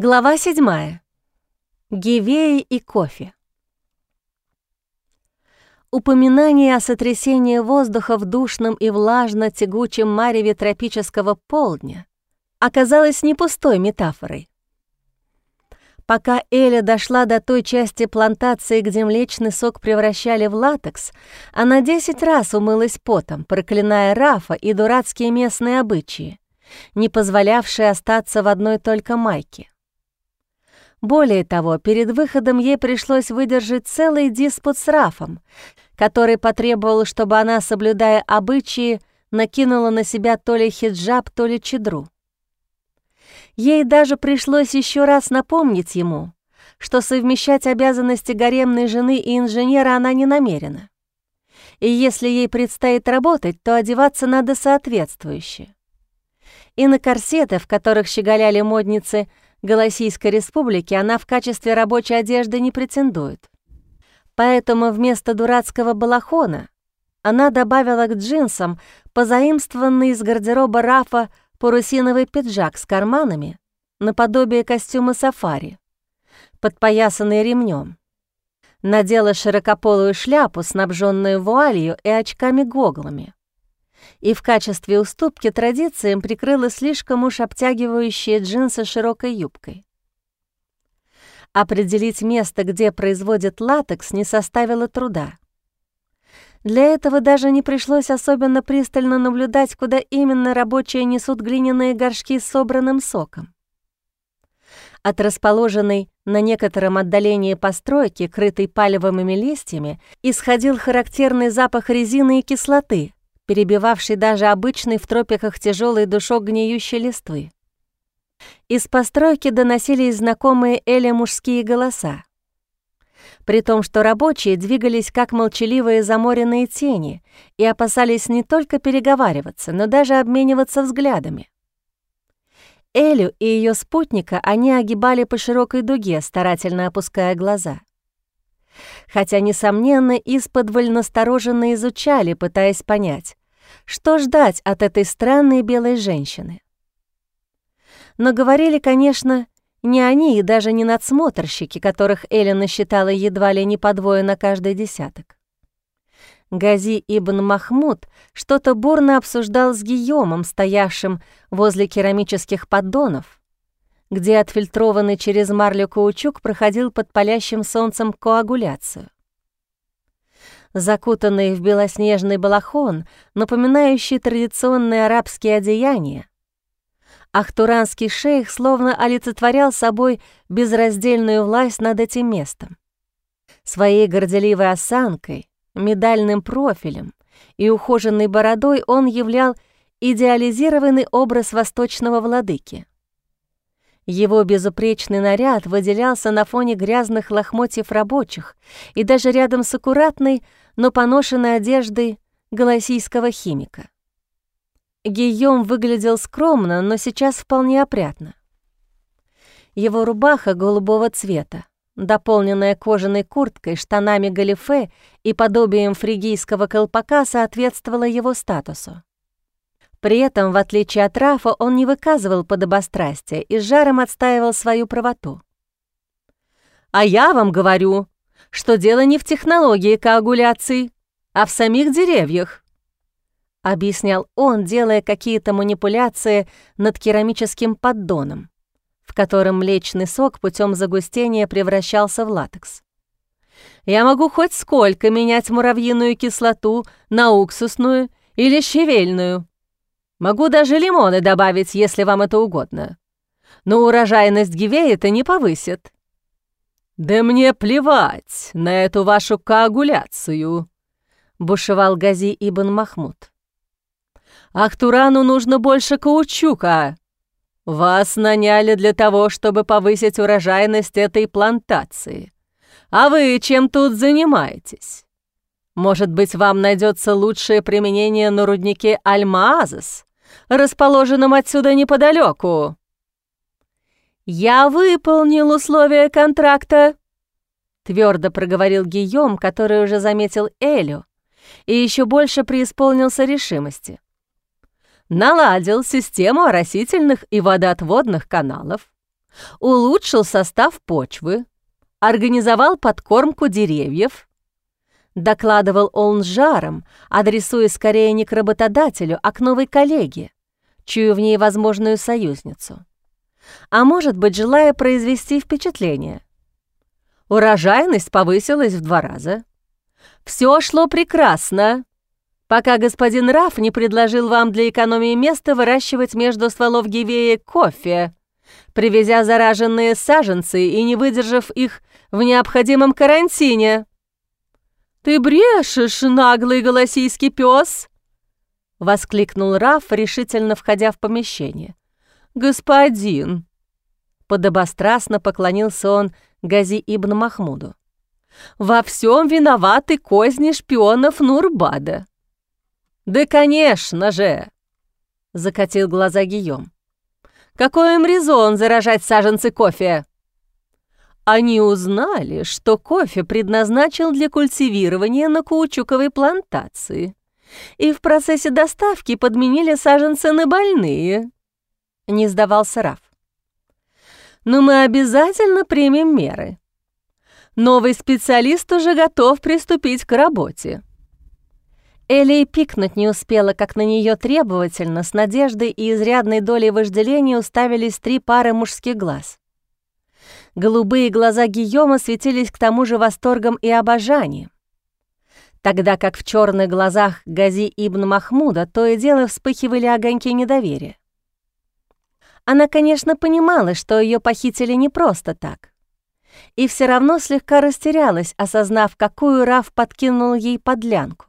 Глава 7. Гивеи и кофе. Упоминание о сотрясении воздуха в душном и влажно-тягучем мареве тропического полдня оказалось не пустой метафорой. Пока Эля дошла до той части плантации, где млечный сок превращали в латекс, она десять раз умылась потом, проклиная Рафа и дурацкие местные обычаи, не позволявшие остаться в одной только майке. Более того, перед выходом ей пришлось выдержать целый диспут с Рафом, который потребовал, чтобы она, соблюдая обычаи, накинула на себя то ли хиджаб, то ли чедру. Ей даже пришлось еще раз напомнить ему, что совмещать обязанности гаремной жены и инженера она не намерена. И если ей предстоит работать, то одеваться надо соответствующе. И на корсеты, в которых щеголяли модницы – Голосийской республики она в качестве рабочей одежды не претендует. Поэтому вместо дурацкого балахона она добавила к джинсам позаимствованный из гардероба Рафа парусиновый пиджак с карманами наподобие костюма сафари, подпоясанный ремнем. Надела широкополую шляпу, снабженную вуалью и очками-гоглами и в качестве уступки традициям прикрыла слишком уж обтягивающие джинсы широкой юбкой. Определить место, где производят латекс, не составило труда. Для этого даже не пришлось особенно пристально наблюдать, куда именно рабочие несут глиняные горшки с собранным соком. От расположенной на некотором отдалении постройки, крытой палевыми листьями, исходил характерный запах резины и кислоты, перебивавший даже обычный в тропиках тяжелый душок гниющей листвы. Из постройки доносились знакомые Эле мужские голоса. При том, что рабочие двигались как молчаливые заморенные тени и опасались не только переговариваться, но даже обмениваться взглядами. Элю и ее спутника они огибали по широкой дуге, старательно опуская глаза. Хотя, несомненно, исподволь настороженно изучали, пытаясь понять, что ждать от этой странной белой женщины? Но говорили, конечно, не они и даже не надсмотрщики, которых Эллина считала едва ли не подвое на каждый десяток. Гази ибн Махмуд что-то бурно обсуждал с Гийомом, стоявшим возле керамических поддонов, где отфильтрованный через марлю каучук проходил под палящим солнцем коагуляцию закутанный в белоснежный балахон, напоминающий традиционные арабские одеяния. Ахтуранский шейх словно олицетворял собой безраздельную власть над этим местом. Своей горделивой осанкой, медальным профилем и ухоженной бородой он являл идеализированный образ восточного владыки. Его безупречный наряд выделялся на фоне грязных лохмотьев рабочих и даже рядом с аккуратной, но поношенной одеждой голосийского химика. Гийом выглядел скромно, но сейчас вполне опрятно. Его рубаха голубого цвета, дополненная кожаной курткой, штанами галифе и подобием фригийского колпака, соответствовала его статусу. При этом, в отличие от Рафа, он не выказывал подобострастия и с жаром отстаивал свою правоту. «А я вам говорю, что дело не в технологии коагуляции, а в самих деревьях», — объяснял он, делая какие-то манипуляции над керамическим поддоном, в котором млечный сок путем загустения превращался в латекс. «Я могу хоть сколько менять муравьиную кислоту на уксусную или щавельную, Могу даже лимоны добавить, если вам это угодно. Но урожайность гивеи это не повысит». «Да мне плевать на эту вашу коагуляцию», — бушевал Гази Ибн Махмуд. «Ахтурану нужно больше каучука. Вас наняли для того, чтобы повысить урожайность этой плантации. А вы чем тут занимаетесь? Может быть, вам найдется лучшее применение на руднике Альмаазес?» Расположенном отсюда неподалеку. «Я выполнил условия контракта», — твердо проговорил Гийом, который уже заметил Элю, и еще больше преисполнился решимости. Наладил систему оросительных и водоотводных каналов, улучшил состав почвы, организовал подкормку деревьев, докладывал он с жаром, адресуя скорее не к работодателю, а к новой коллеге, чую в ней возможную союзницу. А может быть, желая произвести впечатление. Урожайность повысилась в два раза. Все шло прекрасно, пока господин Раф не предложил вам для экономии места выращивать между стволов гивеи кофе, привезя зараженные саженцы и не выдержав их в необходимом карантине. «Ты брешешь, наглый голосийский пес!» — воскликнул Раф, решительно входя в помещение. «Господин!» — подобострастно поклонился он Гази Ибн Махмуду. «Во всем виноваты козни шпионов Нурбада». «Да, конечно же!» — закатил глаза Гийом. «Какой им резон заражать саженцы кофе?» Они узнали, что кофе предназначен для культивирования на каучуковой плантации, и в процессе доставки подменили саженцы на больные. Не сдавался Раф. Но мы обязательно примем меры. Новый специалист уже готов приступить к работе. Элли пикнуть не успела, как на нее требовательно, с надеждой и изрядной долей вожделения уставились три пары мужских глаз. Голубые глаза Гийома светились к тому же восторгом и обожанием, тогда как в черных глазах Гази Ибн Махмуда то и дело вспыхивали огоньки недоверия. Она, конечно, понимала, что ее похитили не просто так, и все равно слегка растерялась, осознав, какую Раф подкинул ей подлянку.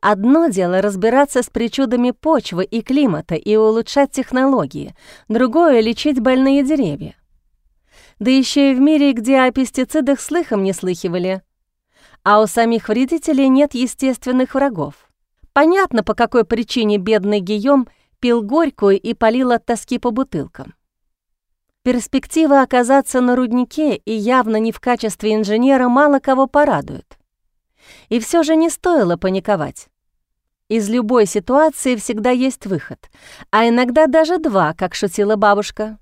Одно дело разбираться с причудами почвы и климата и улучшать технологии, другое — лечить больные деревья да еще и в мире, где о пестицидах слыхом не слыхивали. А у самих вредителей нет естественных врагов. Понятно, по какой причине бедный Гийом пил горькую и палил от тоски по бутылкам. Перспектива оказаться на руднике и явно не в качестве инженера мало кого порадует. И все же не стоило паниковать. Из любой ситуации всегда есть выход, а иногда даже два, как шутила бабушка.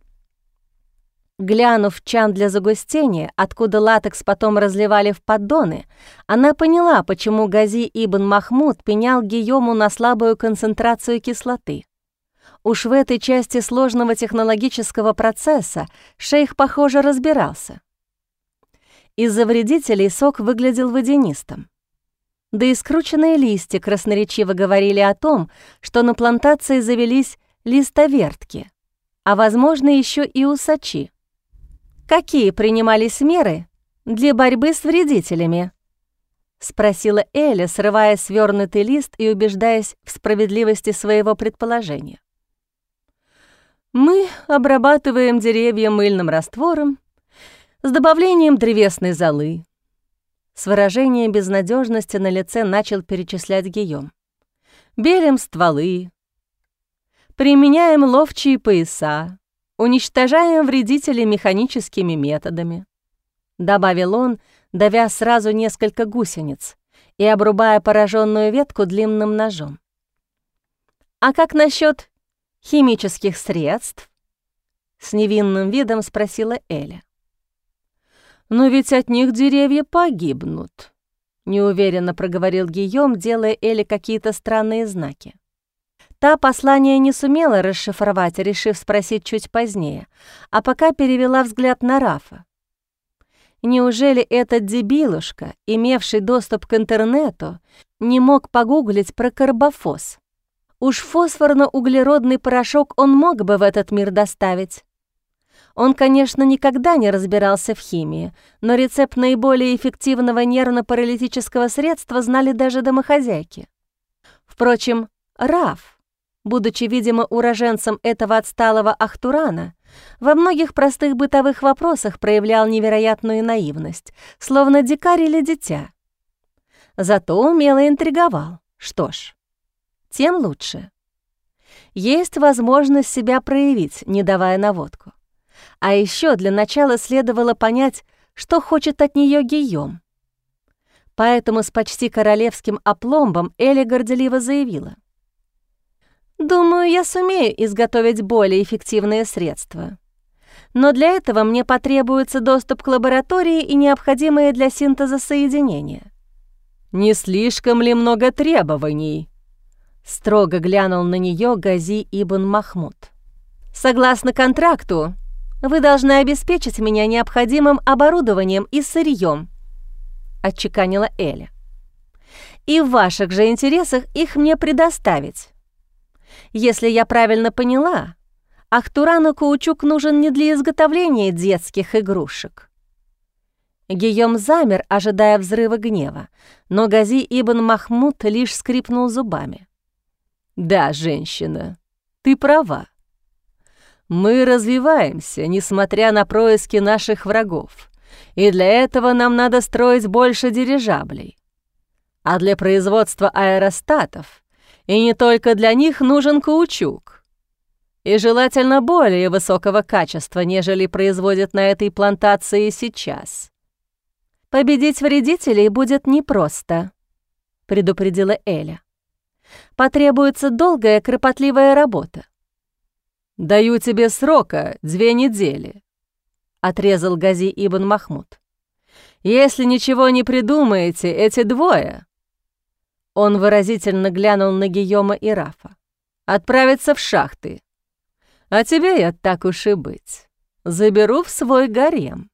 Глянув в чан для загустения, откуда латекс потом разливали в поддоны, она поняла, почему Гази Ибн Махмуд пенял Гийому на слабую концентрацию кислоты. Уж в этой части сложного технологического процесса шейх, похоже, разбирался. Из-за вредителей сок выглядел водянистым. Да и скрученные листья красноречиво говорили о том, что на плантации завелись листовертки, а, возможно, еще и усачи. Какие принимались меры для борьбы с вредителями? Спросила Эля, срывая свернутый лист и убеждаясь в справедливости своего предположения. Мы обрабатываем деревья мыльным раствором с добавлением древесной золы. С выражением безнадежности на лице начал перечислять Гийом. Белим стволы, применяем ловчие пояса, уничтожаем вредителей механическими методами», — добавил он, давя сразу несколько гусениц и обрубая пораженную ветку длинным ножом. «А как насчет химических средств?» — с невинным видом спросила Эля. «Но ведь от них деревья погибнут», — неуверенно проговорил Гийом, делая Эле какие-то странные знаки. Та послание не сумела расшифровать, решив спросить чуть позднее, а пока перевела взгляд на Рафа. Неужели этот дебилушка, имевший доступ к интернету, не мог погуглить про карбофос? Уж фосфорно-углеродный порошок он мог бы в этот мир доставить. Он, конечно, никогда не разбирался в химии, но рецепт наиболее эффективного нервно-паралитического средства знали даже домохозяйки. Впрочем, Раф, будучи, видимо, уроженцем этого отсталого Ахтурана, во многих простых бытовых вопросах проявлял невероятную наивность, словно дикарь или дитя. Зато умело интриговал. Что ж, тем лучше. Есть возможность себя проявить, не давая наводку. А еще для начала следовало понять, что хочет от нее Гийом. Поэтому с почти королевским опломбом Эля горделиво заявила — Думаю, я сумею изготовить более эффективные средства. но для этого мне потребуется доступ к лаборатории и необходимые для синтеза соединения. «Не слишком ли много требований?» Строго глянул на нее Гази Ибн Махмуд. «Согласно контракту, вы должны обеспечить меня необходимым оборудованием и сырьем», — отчеканила Эля. «И в ваших же интересах их мне предоставить. Если я правильно поняла, Ахтурану каучук нужен не для изготовления детских игрушек». Гийом замер, ожидая взрыва гнева, но Гази Ибн Махмуд лишь скрипнул зубами. «Да, женщина, ты права. Мы развиваемся, несмотря на происки наших врагов, и для этого нам надо строить больше дирижаблей. А для производства аэростатов, и не только для них, нужен каучук. И желательно более высокого качества, нежели производят на этой плантации сейчас. «Победить вредителей будет непросто», — предупредила Эля. «Потребуется долгая, кропотливая работа. «Даю тебе срока две недели», — отрезал Гази Ибн Махмуд. «Если ничего не придумаете, эти двое...» Он выразительно глянул на Гийома и Рафа. «Отправиться в шахты. А тебе я так уж и быть. Заберу в свой гарем».